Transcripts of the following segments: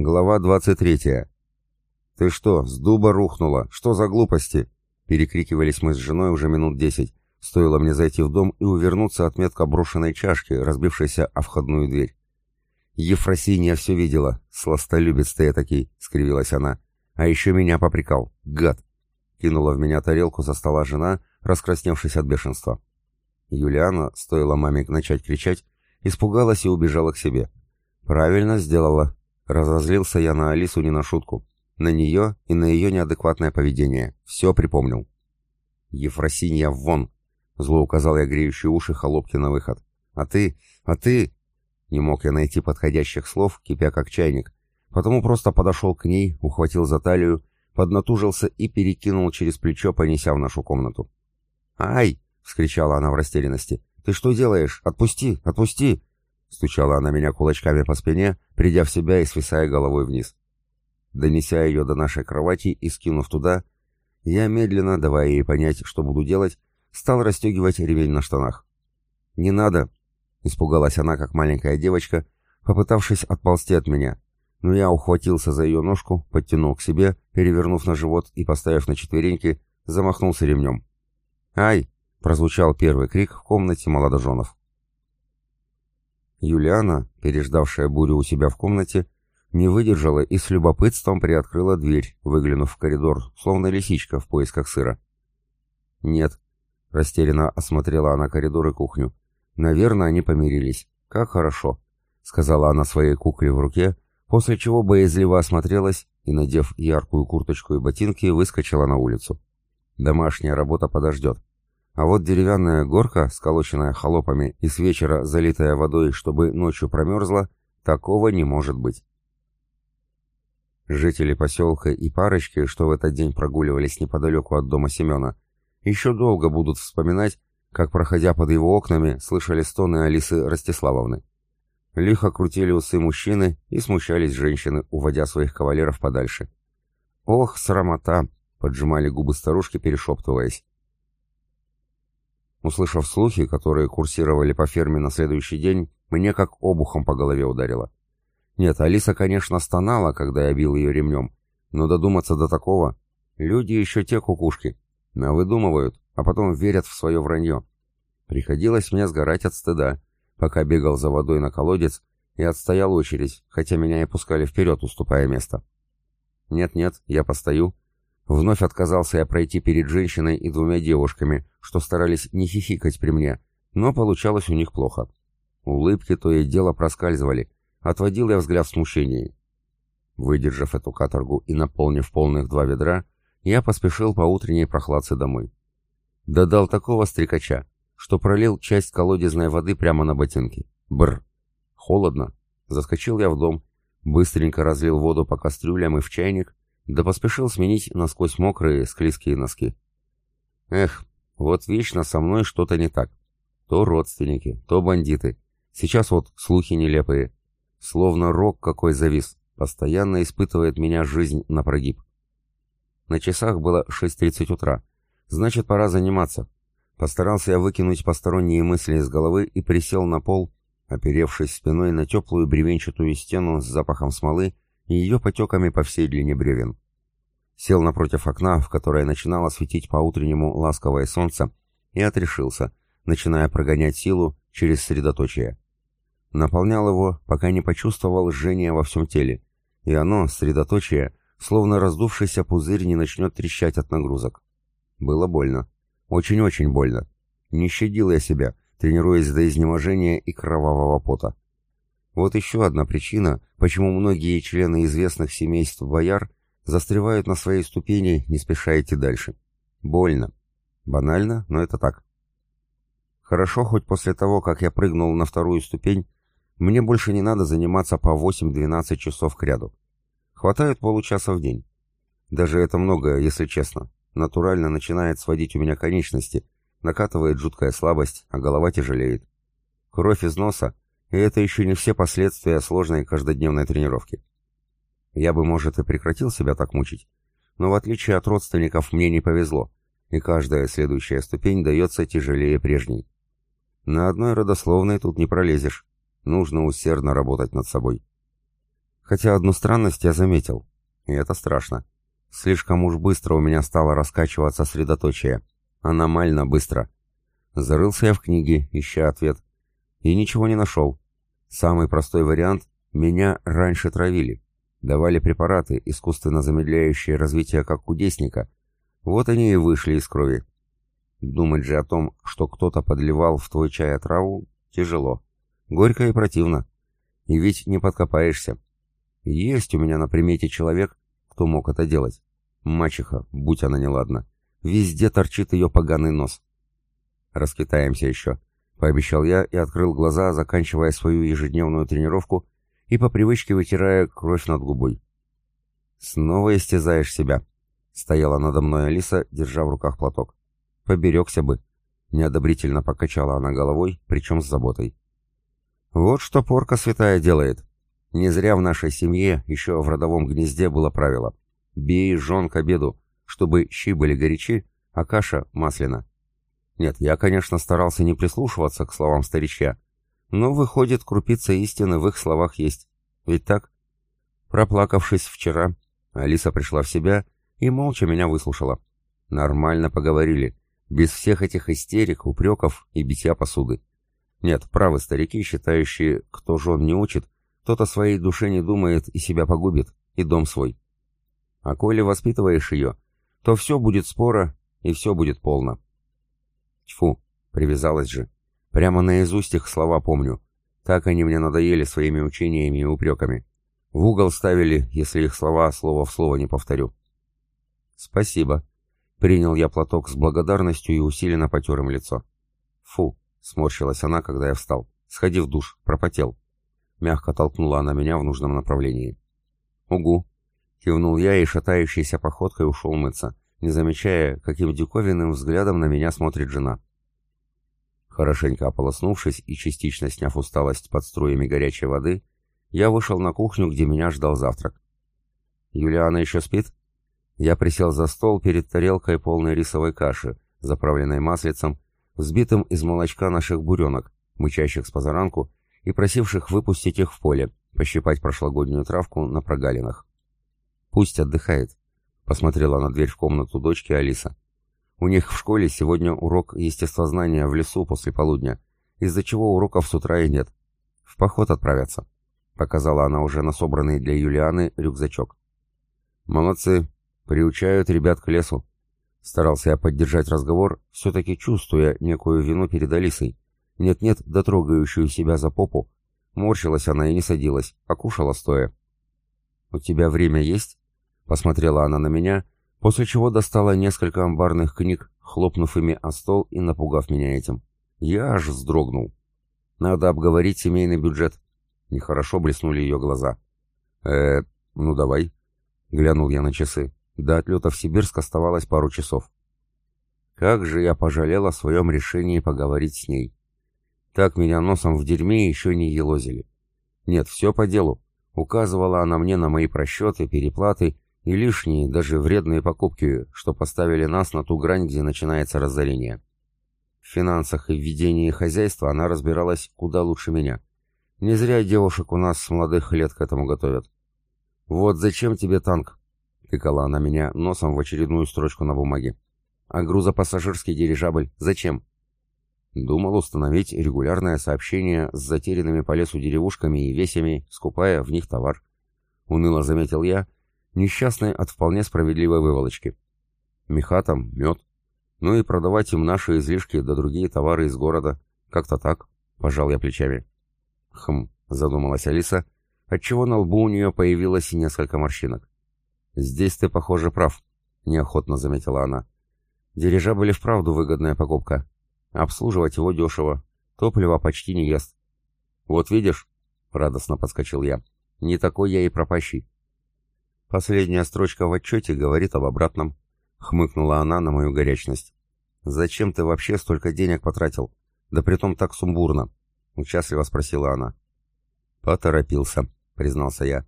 Глава 23. «Ты что, с дуба рухнула? Что за глупости?» Перекрикивались мы с женой уже минут десять. Стоило мне зайти в дом и увернуться от метка брошенной чашки, разбившейся о входную дверь. «Ефросинья все видела. Сластолюбец ты этакий», — скривилась она. «А еще меня попрекал. Гад!» Кинула в меня тарелку со стола жена, раскрасневшись от бешенства. Юлиана, стоило маме начать кричать, испугалась и убежала к себе. «Правильно сделала. Разозлился я на Алису не на шутку. На нее и на ее неадекватное поведение. Все припомнил. «Ефросинья, вон!» Зло указал я греющие уши холопки на выход. «А ты? А ты?» Не мог я найти подходящих слов, кипя как чайник. Потому просто подошел к ней, ухватил за талию, поднатужился и перекинул через плечо, понеся в нашу комнату. «Ай!» — вскричала она в растерянности. «Ты что делаешь? Отпусти! Отпусти!» Стучала она меня кулачками по спине, придя в себя и свисая головой вниз. Донеся ее до нашей кровати и скинув туда, я медленно, давая ей понять, что буду делать, стал расстегивать ремень на штанах. «Не надо!» — испугалась она, как маленькая девочка, попытавшись отползти от меня. Но я ухватился за ее ножку, подтянул к себе, перевернув на живот и, поставив на четвереньки, замахнулся ремнем. «Ай!» — прозвучал первый крик в комнате молодоженов. Юлиана, переждавшая бурю у себя в комнате, не выдержала и с любопытством приоткрыла дверь, выглянув в коридор, словно лисичка в поисках сыра. «Нет», — растерянно осмотрела она коридор и кухню. «Наверное, они помирились. Как хорошо», — сказала она своей кукле в руке, после чего боязливо осмотрелась и, надев яркую курточку и ботинки, выскочила на улицу. «Домашняя работа подождет. А вот деревянная горка, сколоченная холопами и с вечера залитая водой, чтобы ночью промерзла, такого не может быть. Жители поселка и парочки, что в этот день прогуливались неподалеку от дома Семена, еще долго будут вспоминать, как, проходя под его окнами, слышали стоны Алисы Ростиславовны. Лихо крутили усы мужчины и смущались женщины, уводя своих кавалеров подальше. «Ох, срамота!» — поджимали губы старушки, перешептываясь. Услышав слухи, которые курсировали по ферме на следующий день, мне как обухом по голове ударило. Нет, Алиса, конечно, стонала, когда я бил ее ремнем, но додуматься до такого... Люди еще те кукушки. Навыдумывают, а потом верят в свое вранье. Приходилось мне сгорать от стыда, пока бегал за водой на колодец и отстоял очередь, хотя меня и пускали вперед, уступая место. Нет-нет, я постою, Вновь отказался я пройти перед женщиной и двумя девушками, что старались не хихикать при мне, но получалось у них плохо. Улыбки то и дело проскальзывали, отводил я взгляд в смущении. Выдержав эту каторгу и наполнив полных два ведра, я поспешил по утренней прохладце домой. Додал такого стрекача, что пролил часть колодезной воды прямо на ботинки. Бр! Холодно. Заскочил я в дом, быстренько разлил воду по кастрюлям и в чайник, да поспешил сменить насквозь мокрые, склизкие носки. Эх, вот вечно со мной что-то не так. То родственники, то бандиты. Сейчас вот слухи нелепые. Словно рок какой завис, постоянно испытывает меня жизнь на прогиб. На часах было 6.30 утра. Значит, пора заниматься. Постарался я выкинуть посторонние мысли из головы и присел на пол, оперевшись спиной на теплую бревенчатую стену с запахом смолы и ее потеками по всей длине бревен. Сел напротив окна, в которое начинало светить по-утреннему ласковое солнце, и отрешился, начиная прогонять силу через средоточие. Наполнял его, пока не почувствовал жжение во всем теле, и оно, средоточие, словно раздувшийся пузырь не начнет трещать от нагрузок. Было больно. Очень-очень больно. Не щадил я себя, тренируясь до изнеможения и кровавого пота. Вот еще одна причина, почему многие члены известных семейств бояр застревают на своей ступени, не спеша идти дальше. Больно. Банально, но это так. Хорошо, хоть после того, как я прыгнул на вторую ступень, мне больше не надо заниматься по 8-12 часов к ряду. Хватает получаса в день. Даже это много, если честно. Натурально начинает сводить у меня конечности, накатывает жуткая слабость, а голова тяжелеет. Кровь из носа и это еще не все последствия сложной каждодневной тренировки. Я бы, может, и прекратил себя так мучить, но в отличие от родственников мне не повезло, и каждая следующая ступень дается тяжелее прежней. На одной родословной тут не пролезешь, нужно усердно работать над собой. Хотя одну странность я заметил, и это страшно. Слишком уж быстро у меня стало раскачиваться средоточие. Аномально быстро. Зарылся я в книге, ища ответ. И ничего не нашел. Самый простой вариант — меня раньше травили. Давали препараты, искусственно замедляющие развитие как кудесника. Вот они и вышли из крови. Думать же о том, что кто-то подливал в твой чай отраву, тяжело. Горько и противно. И ведь не подкопаешься. Есть у меня на примете человек, кто мог это делать. Мачеха, будь она неладна. Везде торчит ее поганый нос. Раскитаемся еще, пообещал я и открыл глаза, заканчивая свою ежедневную тренировку и по привычке вытирая кровь над губой. «Снова истязаешь себя», — стояла надо мной Алиса, держа в руках платок. «Поберегся бы», — неодобрительно покачала она головой, причем с заботой. «Вот что порка святая делает. Не зря в нашей семье еще в родовом гнезде было правило. Бей жен к обеду, чтобы щи были горячи, а каша масляна. Нет, я, конечно, старался не прислушиваться к словам старичья, но, выходит, крупица истины в их словах есть. Ведь так? Проплакавшись вчера, Алиса пришла в себя и молча меня выслушала. Нормально поговорили, без всех этих истерик, упреков и битья посуды. Нет, правы старики, считающие, кто жен не учит, тот о своей душе не думает и себя погубит, и дом свой. А коли воспитываешь ее, то все будет спора и все будет полно. Тьфу, привязалась же. Прямо наизусть их слова помню. Так они мне надоели своими учениями и упреками. В угол ставили, если их слова слово в слово не повторю. «Спасибо», — принял я платок с благодарностью и усиленно потер им лицо. «Фу», — сморщилась она, когда я встал. «Сходи в душ, пропотел». Мягко толкнула она меня в нужном направлении. «Угу», — кивнул я и шатающейся походкой ушел мыться, не замечая, каким диковинным взглядом на меня смотрит жена. Хорошенько ополоснувшись и частично сняв усталость под струями горячей воды, я вышел на кухню, где меня ждал завтрак. «Юлиана еще спит?» Я присел за стол перед тарелкой полной рисовой каши, заправленной маслицем, взбитым из молочка наших буренок, мычащих с позаранку и просивших выпустить их в поле, пощипать прошлогоднюю травку на прогалинах. «Пусть отдыхает», — посмотрела на дверь в комнату дочки Алиса. У них в школе сегодня урок естествознания в лесу после полудня, из-за чего уроков с утра и нет. В поход отправятся. Показала она уже на собранный для Юлианы рюкзачок. Молодцы, приучают ребят к лесу. Старался я поддержать разговор, все-таки чувствуя некую вину перед Алисой. Нет-нет, дотрогающую себя за попу. Морщилась она и не садилась, а кушала стоя. «У тебя время есть?» Посмотрела она на меня, — после чего достала несколько амбарных книг, хлопнув ими о стол и напугав меня этим. Я аж вздрогнул. Надо обговорить семейный бюджет. Нехорошо блеснули ее глаза. э ну давай. Глянул я на часы. До отлета в Сибирск оставалось пару часов. Как же я пожалел о своем решении поговорить с ней. Так меня носом в дерьме еще не елозили. Нет, все по делу. Указывала она мне на мои просчеты, переплаты и лишние, даже вредные покупки, что поставили нас на ту грань, где начинается разорение. В финансах и в ведении хозяйства она разбиралась куда лучше меня. Не зря девушек у нас с молодых лет к этому готовят. «Вот зачем тебе танк?» — тыкала она меня носом в очередную строчку на бумаге. «А грузопассажирский дирижабль зачем?» Думал установить регулярное сообщение с затерянными по лесу деревушками и весями, скупая в них товар. Уныло заметил я — несчастные от вполне справедливой выволочки. Меха там, мед. Ну и продавать им наши излишки да другие товары из города. Как-то так, пожал я плечами. Хм, задумалась Алиса, отчего на лбу у нее появилось несколько морщинок. «Здесь ты, похоже, прав», — неохотно заметила она. «Дирижабль и вправду выгодная покупка. Обслуживать его дешево, топливо почти не ест». «Вот видишь», — радостно подскочил я, — «не такой я и пропащий. Последняя строчка в отчете говорит об обратном. Хмыкнула она на мою горячность. «Зачем ты вообще столько денег потратил? Да притом так сумбурно!» Участливо спросила она. «Поторопился», — признался я.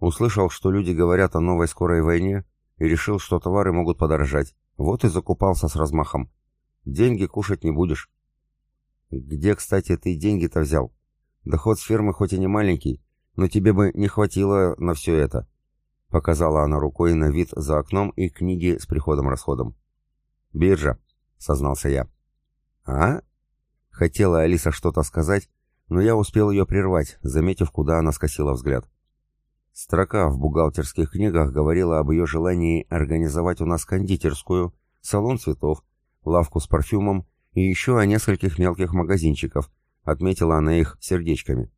«Услышал, что люди говорят о новой скорой войне, и решил, что товары могут подорожать. Вот и закупался с размахом. Деньги кушать не будешь». «Где, кстати, ты деньги-то взял? Доход с фермы хоть и не маленький, но тебе бы не хватило на все это», — показала она рукой на вид за окном и книги с приходом-расходом. «Биржа», — сознался я. «А?» — хотела Алиса что-то сказать, но я успел ее прервать, заметив, куда она скосила взгляд. Строка в бухгалтерских книгах говорила об ее желании организовать у нас кондитерскую, салон цветов, лавку с парфюмом и еще о нескольких мелких магазинчиков, отметила она их сердечками.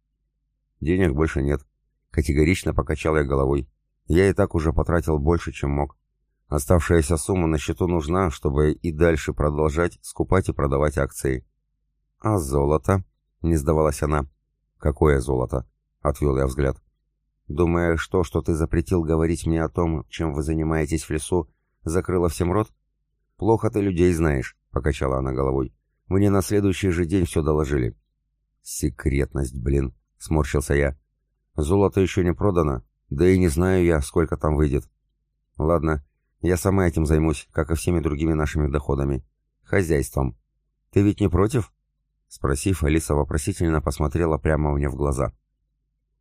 Денег больше нет. Категорично покачал я головой. Я и так уже потратил больше, чем мог. Оставшаяся сумма на счету нужна, чтобы и дальше продолжать скупать и продавать акции. А золото? Не сдавалась она. Какое золото? Отвел я взгляд. Думаешь, то, что ты запретил говорить мне о том, чем вы занимаетесь в лесу, закрыло всем рот? Плохо ты людей знаешь, покачала она головой. Мне на следующий же день все доложили. Секретность, блин. — сморщился я. «Золото еще не продано, да и не знаю я, сколько там выйдет. Ладно, я сама этим займусь, как и всеми другими нашими доходами. Хозяйством. Ты ведь не против?» Спросив, Алиса вопросительно посмотрела прямо мне в глаза.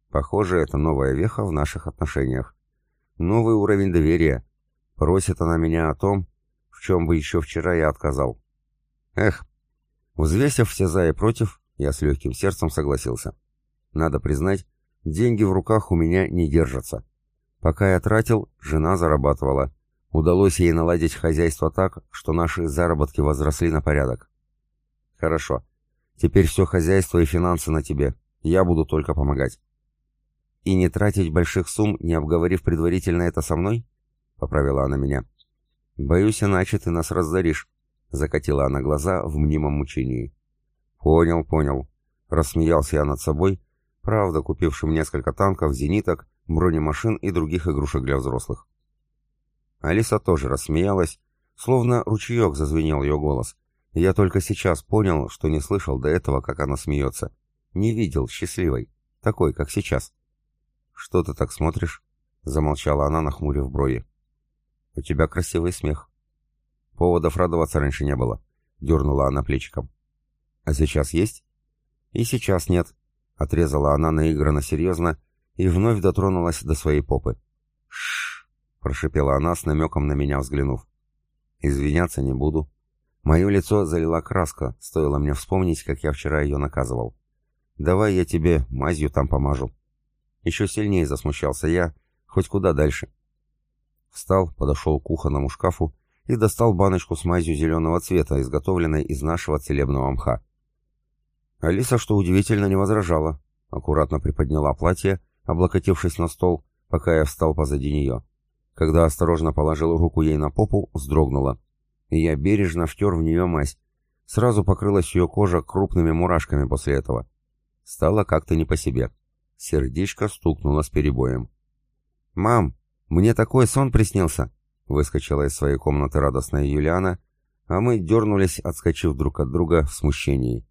«Похоже, это новая веха в наших отношениях. Новый уровень доверия. Просит она меня о том, в чем бы еще вчера я отказал. Эх, взвесив все за и против, я с легким сердцем согласился. Надо признать, деньги в руках у меня не держатся. Пока я тратил, жена зарабатывала. Удалось ей наладить хозяйство так, что наши заработки возросли на порядок. Хорошо. Теперь все хозяйство и финансы на тебе. Я буду только помогать. И не тратить больших сумм, не обговорив предварительно это со мной? Поправила она меня. Боюсь, иначе ты нас разоришь. Закатила она глаза в мнимом мучении. Понял, понял. Рассмеялся я над собой, правда купившим несколько танков, зениток, бронемашин и других игрушек для взрослых. Алиса тоже рассмеялась, словно ручеек зазвенел ее голос. Я только сейчас понял, что не слышал до этого, как она смеется. Не видел счастливой, такой, как сейчас. «Что ты так смотришь?» — замолчала она, нахмурив брови. «У тебя красивый смех». «Поводов радоваться раньше не было», — дернула она плечиком. «А сейчас есть?» «И сейчас нет», Отрезала она наигранно серьезно и вновь дотронулась до своей попы. Шш! прошипела она с намеком на меня взглянув. «Извиняться не буду». Мое лицо залила краска, стоило мне вспомнить, как я вчера ее наказывал. «Давай я тебе мазью там помажу». Еще сильнее засмущался я, хоть куда дальше. Встал, подошел к кухонному шкафу и достал баночку с мазью зеленого цвета, изготовленной из нашего целебного мха. Алиса, что удивительно, не возражала. Аккуратно приподняла платье, облокотившись на стол, пока я встал позади нее. Когда осторожно положил руку ей на попу, вздрогнула. И я бережно втер в нее мазь. Сразу покрылась ее кожа крупными мурашками после этого. Стало как-то не по себе. Сердечко стукнуло с перебоем. «Мам, мне такой сон приснился!» Выскочила из своей комнаты радостная Юлиана, а мы дернулись, отскочив друг от друга в смущении.